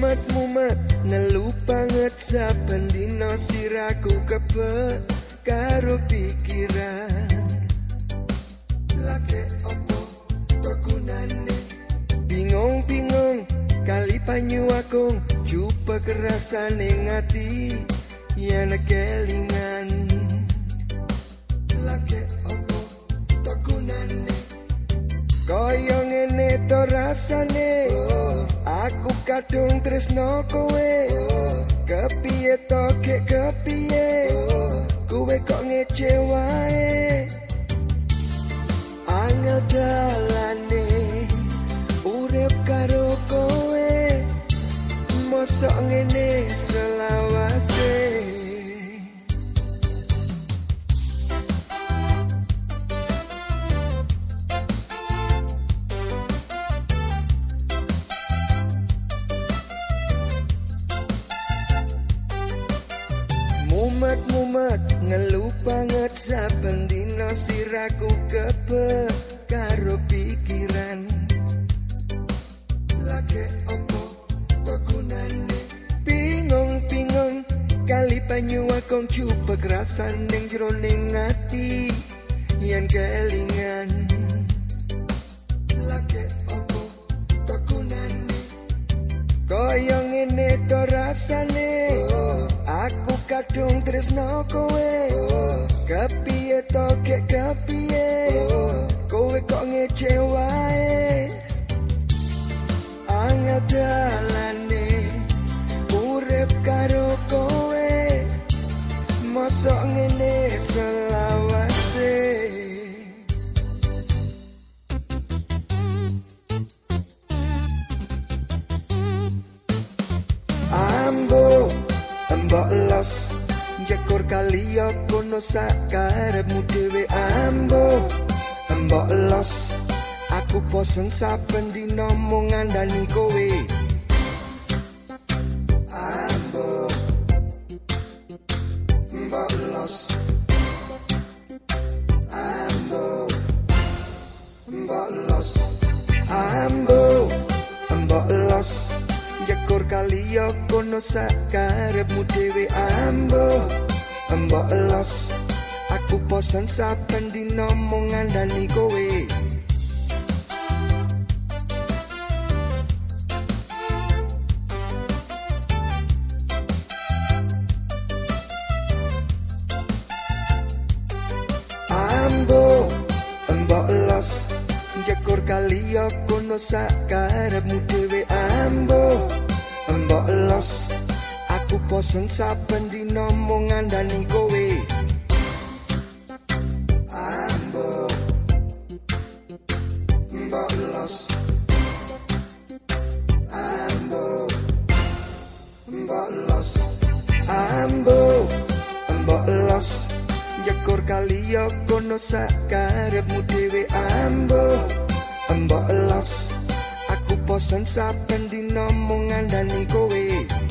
mumet ngelu banget saben dina siraku kebek karo pikiran. Lake opo tokunane bingung bingung kali panyu akung jupa kerasane ngati yen kelingan. Lake opo tokunane Kaya ngene to rasane Aku kadung tresno kowe. Kepiye to ke kepiye? Kowe kok ngecewae? Angel dalane Urip karo kowe. Mosok ngene selawase Mumet mumet ngelu banget. Saben dina siraku kebek karo pikiran. Lake opo tokunane bingung bingung kali banyu akong cupa kerasan ning jroning ati. Yen kelingan. Lake opo tokunane Kaya ngene to rasane Aku kadung tresno kowe. Kepiye to ke kepiye? Kowe kok ngecewae Mbok los Jekur kaliyo kono sakarepmu dhewe ambo Mbok los. Aku bosen saben dina mung ngandani kowe Ambo Mbok los. Ambo Mbok los. Ambo Mbok los Jekur kaliyo kono sakarepmu dhewe ambo. Mbok los Aku bosen saben dina mung ngandani kowe. Ambo Mbok los Jekur kaliyo kono sakarepmu dhewe ambo Mbok los. Aku bosen saben dina mung ngandani kowe. Ambo. Mbok los. Ambo. Mbok los. Ambo. Mbok los. Jekur kaliyo kono sakarepmu dhewe. Ambo. Mbok los. Aku mosen saben dina mung ngandani kowe.